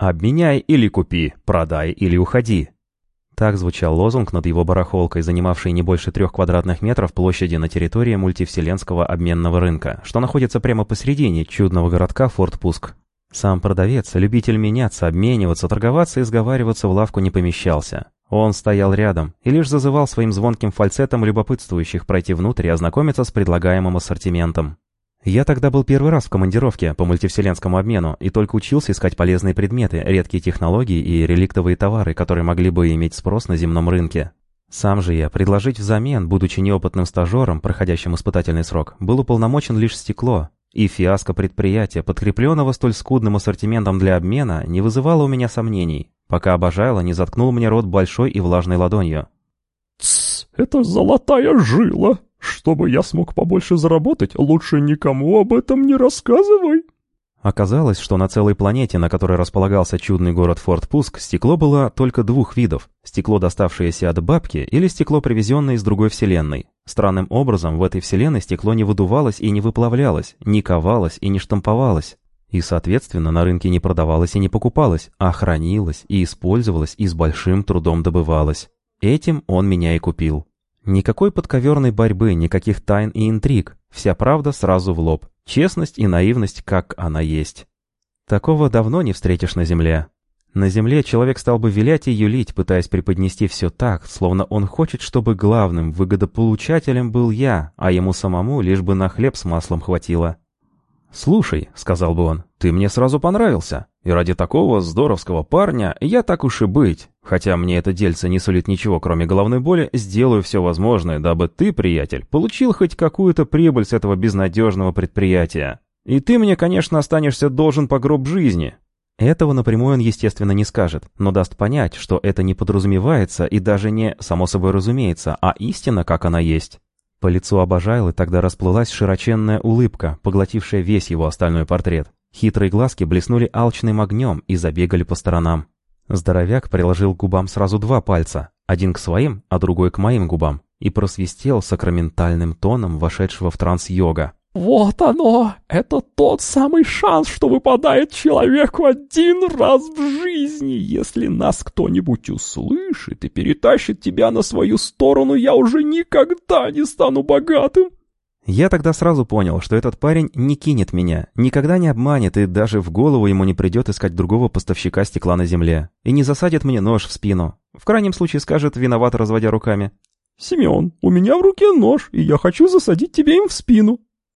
«Обменяй или купи, продай или уходи». Так звучал лозунг над его барахолкой, занимавшей не больше трех квадратных метров площади на территории мультивселенского обменного рынка, что находится прямо посередине чудного городка Форт Пуск. Сам продавец, любитель меняться, обмениваться, торговаться и сговариваться в лавку не помещался. Он стоял рядом и лишь зазывал своим звонким фальцетом любопытствующих пройти внутрь и ознакомиться с предлагаемым ассортиментом. Я тогда был первый раз в командировке по мультивселенскому обмену и только учился искать полезные предметы, редкие технологии и реликтовые товары, которые могли бы иметь спрос на земном рынке. Сам же я предложить взамен, будучи неопытным стажером, проходящим испытательный срок, был уполномочен лишь стекло. И фиаско предприятия, подкрепленного столь скудным ассортиментом для обмена, не вызывало у меня сомнений, пока обожайло не заткнул мне рот большой и влажной ладонью. «Тссс, это золотая жила!» Чтобы я смог побольше заработать, лучше никому об этом не рассказывай. Оказалось, что на целой планете, на которой располагался чудный город Форт Пуск, стекло было только двух видов. Стекло, доставшееся от бабки, или стекло, привезенное из другой вселенной. Странным образом, в этой вселенной стекло не выдувалось и не выплавлялось, не ковалось и не штамповалось. И, соответственно, на рынке не продавалось и не покупалось, а хранилось и использовалось и с большим трудом добывалось. Этим он меня и купил. Никакой подковерной борьбы, никаких тайн и интриг. Вся правда сразу в лоб. Честность и наивность, как она есть. Такого давно не встретишь на земле. На земле человек стал бы вилять и юлить, пытаясь преподнести все так, словно он хочет, чтобы главным выгодополучателем был я, а ему самому лишь бы на хлеб с маслом хватило. «Слушай», — сказал бы он, — «ты мне сразу понравился, и ради такого здоровского парня я так уж и быть, хотя мне это дельце не сулит ничего, кроме головной боли, сделаю все возможное, дабы ты, приятель, получил хоть какую-то прибыль с этого безнадежного предприятия. И ты мне, конечно, останешься должен по гроб жизни». Этого напрямую он, естественно, не скажет, но даст понять, что это не подразумевается и даже не само собой разумеется, а истина, как она есть. По лицу обожайлы тогда расплылась широченная улыбка, поглотившая весь его остальной портрет. Хитрые глазки блеснули алчным огнем и забегали по сторонам. Здоровяк приложил к губам сразу два пальца, один к своим, а другой к моим губам, и просвистел сакраментальным тоном вошедшего в транс йога. «Вот оно! Это тот самый шанс, что выпадает человеку один раз в жизни. Если нас кто-нибудь услышит и перетащит тебя на свою сторону, я уже никогда не стану богатым!» Я тогда сразу понял, что этот парень не кинет меня, никогда не обманет и даже в голову ему не придет искать другого поставщика стекла на земле. И не засадит мне нож в спину. В крайнем случае скажет, виноват, разводя руками. «Семен, у меня в руке нож, и я хочу засадить тебе им в спину.